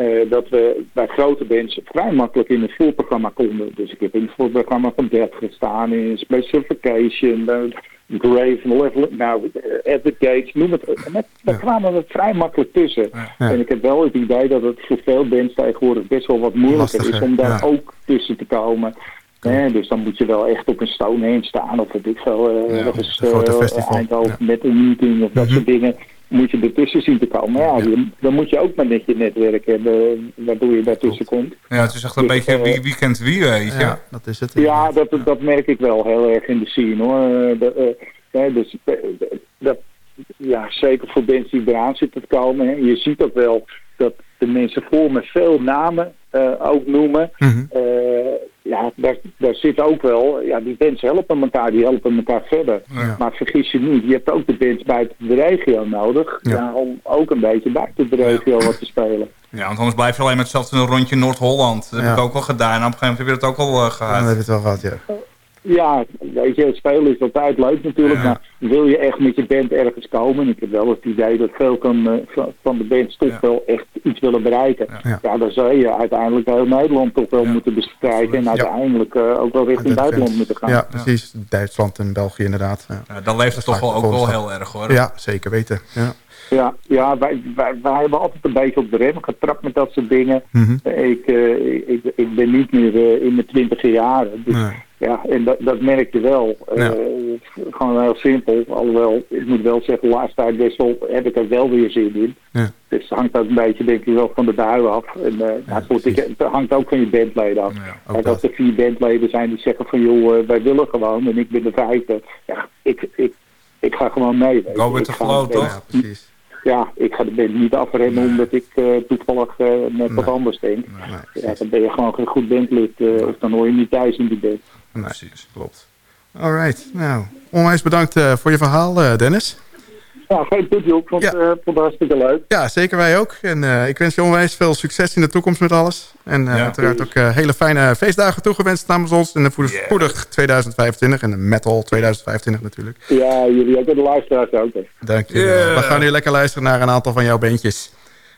P: uh, dat we bij grote bands vrij makkelijk in het voorprogramma konden. Dus ik heb in het voorprogramma van Death gestaan, in Specification, Grave, Level, nou, At the Gates, noem het. En daar ja. kwamen we vrij makkelijk tussen.
D: Ja.
P: En ik heb wel het idee dat het voor veel bands tegenwoordig best wel wat moeilijker
D: Lastiger,
P: is om daar
D: ja.
P: ook tussen te komen. Hè, dus dan moet je wel echt op een Stonehenge staan of weet ik veel, uh,
D: Ja,
P: dat is
D: een grote
P: uh,
D: festival,
P: Eindhoven
D: ja.
P: Metal Meeting of dat
D: Mhm.
P: soort dingen. Moet je ertussen zien te komen. Ja, je- dan moet je ook maar net je netwerk hebben waardoor je daartussen komt.
E: Ja, het is echt een
P: Dus,
E: beetje
P: eh,
E: wie, wie kent wie, weet je.
D: Ja, dat is het.
P: Ja, dat, dat merk ik wel heel erg in de scene hoor. Eh, de, eh, dus, eh, dat, ja, zeker voor bands die eraan zitten te komen. Hè. Je ziet ook wel dat de mensen voor me veel namen eh, ook noemen. Eh, ja, daar, daar zit ook wel, ja, die bands helpen elkaar, die helpen elkaar verder.
D: Ja.
P: Maar vergis je niet, je hebt ook de bands buiten de regio nodig.
D: Ja.
P: Ja, om ook een beetje buiten de regio wat te spelen.
E: Ja, want anders blijf je alleen met hetzelfde een rondje Noord-Holland. Dat heb
D: Ja.
E: ik ook al gedaan. En op een gegeven moment heb je dat ook al
D: Dan
E: gehad.
D: heb je het wel gehad, ja.
P: Ja, weet je, het spelen is altijd leuk natuurlijk,
E: Ja.
P: maar wil je echt met je band ergens komen? Ik heb wel het idee dat veel van, eh, van- de bands toch
E: Ja.
P: wel echt iets willen bereiken.
D: Ja.
P: Ja, dan zou je uiteindelijk heel Nederland toch wel
E: Ja.
P: moeten bestrijken en uiteindelijk eh, ook wel richting
D: Dat
P: buitenland moeten gaan.
D: Ja, precies. Duitsland en België inderdaad. Ja,
E: Ja, dan leeft het toch wel ook wel heel erg hoor.
D: ja zeker weten. Ja.
P: Ja, ja wij, wij, wij hebben altijd een beetje op de rem getrapt met dat soort dingen.
D: Mhm.
P: Ik, eh, ik, ik ben niet meer in mijn twintige jaren. Dus,
D: Nee.
P: Ja, en dat, dat merk je wel. Eh, gewoon heel simpel. Alhoewel, ik moet wel zeggen, de laatste tijd best wel, heb ik er wel weer zin in.
D: Ja.
P: Dus het hangt ook een beetje, denk ik, wel van de bui af. En, goed, ik, het hangt ook van je bandleden af.
E: Ja,
D: dat.
P: als er vier bandleden zijn die zeggen van, joh, eh, wij willen gewoon en ik ben de vijfde. Ja, ik, ik, ik ga gewoon mee.
E: Go with the
P: ga
E: flow, toch?
D: Ja, precies.
P: ja, ik ga de band niet afrennen omdat ik eh, toevallig uh, net wat anders denk. Ja, dan ben je gewoon geen goed bandlid uh, of dan hoor je niet thuis in die band.
D: Precies, klopt. Alright, nou, onwijs bedankt voor je verhaal Dennis.
P: Ja, geen puntje op, want ja. uh, vond het hartstikke leuk.
D: Ja, zeker wij ook. En uh, ik wens je onwijs veel succes in de toekomst met alles. En uh, ja, uiteraard ook hele fijne feestdagen toegewenst namens ons. En de yeah. 2025 en de metal 2025 natuurlijk.
P: Ja, jullie ook en de luisteraars ook. Hè.
D: Dank je. Yeah. We gaan nu lekker luisteren naar een aantal van jouw bandjes.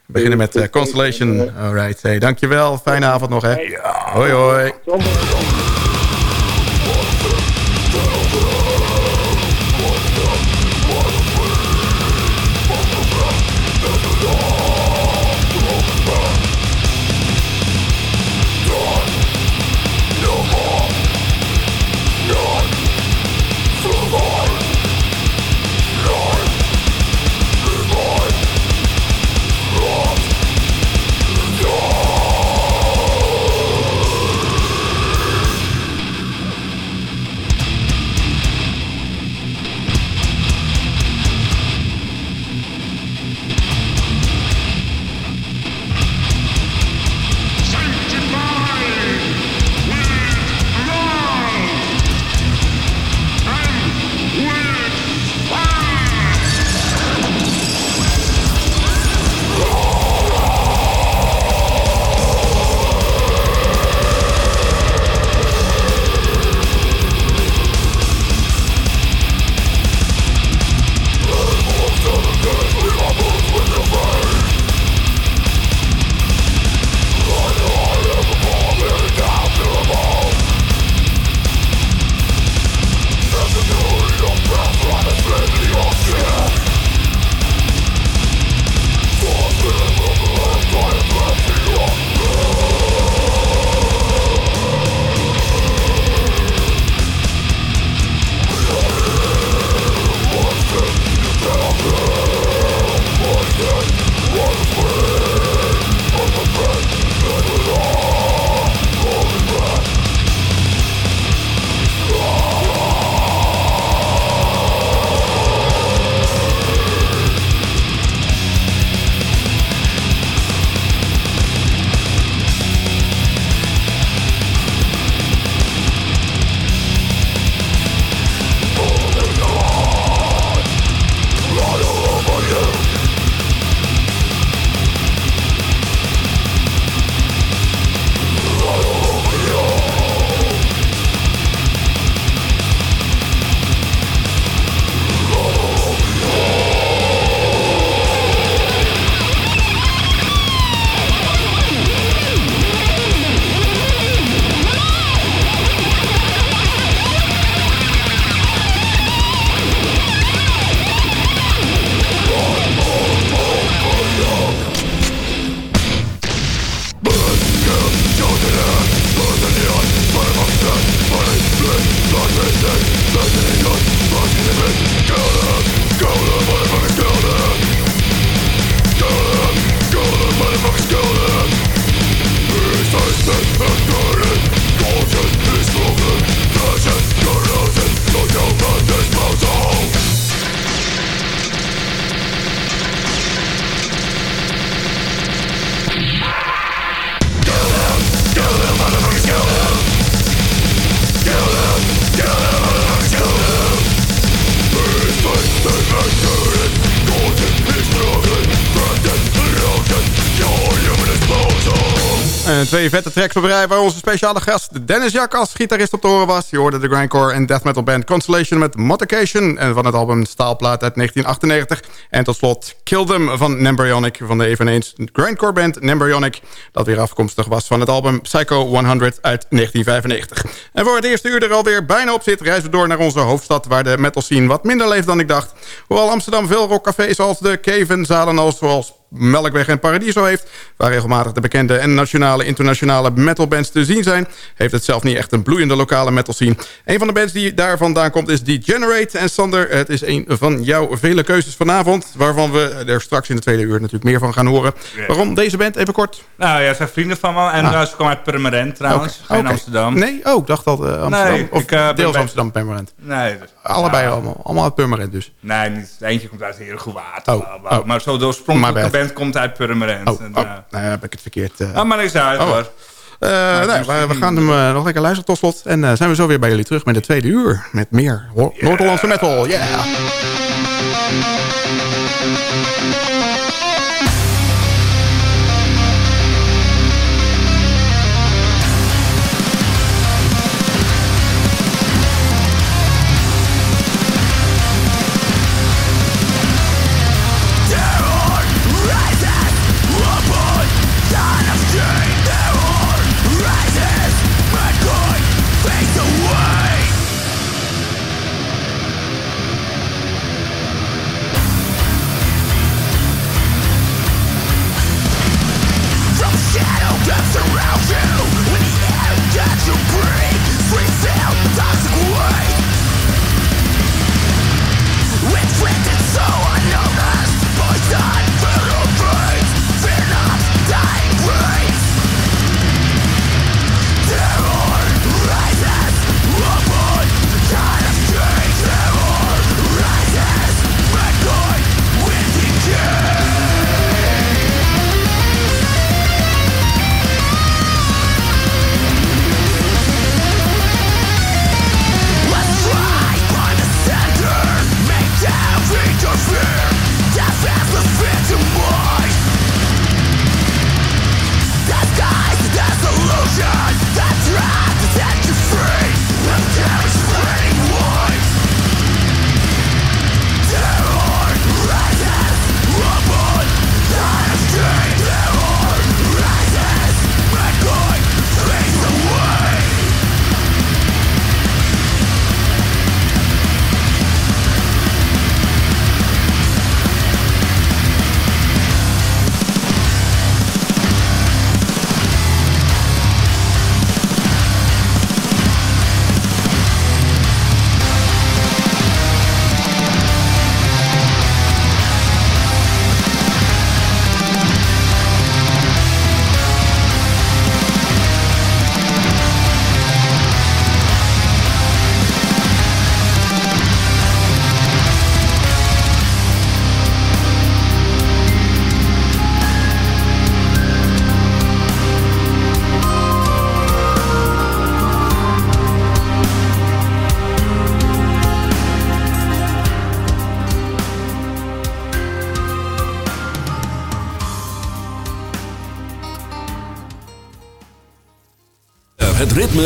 D: We beginnen met Constellation. Alright, hey, dankjewel. Fijne avond nog, hè. Hoi, hoi. Don't twee vette tracks op rij... waar onze speciale gast Dennis Jak als gitarist op te horen was. Je hoorde de grindcore en death metal band Constellation met Modification... en van het album Staalplaat uit 1998. En tot slot Kill Them van Nembryonic... van de eveneens grindcore band Nembryonic... dat weer afkomstig was van het album Psycho 100 uit 1995. En voor het eerste uur er alweer bijna op zit... reizen we door naar onze hoofdstad... waar de metal scene wat minder leeft dan ik dacht. Hoewel Amsterdam veel rockcafés zoals de Caven, zalen als zoals Melkweg en Paradiso heeft... waar regelmatig de bekende en nationale internationale metalbands te zien zijn... heeft het zelf niet echt een bloeiende lokale metal scene. Een van de bands die daar vandaan komt is Degenerate. En Sander, het is een van jouw vele keuzes vanavond... waarvan we er straks in de tweede uur natuurlijk meer van gaan horen. Waarom deze band? Even kort.
E: Nou ja, zijn vrienden van me. En ah. ze komen uit Permanent trouwens, okay. in Amsterdam.
D: Nee? Oh, ik dacht dat uh, Amsterdam. Nee, of ik, uh, deels Amsterdam Permanent.
E: Nee,
O: allebei allemaal. Allemaal uit Purmerend dus.
E: Nee, niet. Eentje komt uit Herengewaard.
O: Oh, oh.
E: Maar zo de oorspronkelijke band komt uit Purmerend.
O: Oh,
E: En,
O: oh.
E: eh,
O: Nou, heb ik het verkeerd. eh.
E: Ah, maar niks uit
O: Oh.
E: hoor.
O: Eh, nee,
E: dus
O: we, gaan hem nog lekker luisteren tot slot. En eh, zijn we zo weer bij jullie terug met de tweede uur. Met meer Ho- Noord-Hollandse metal. Yeah!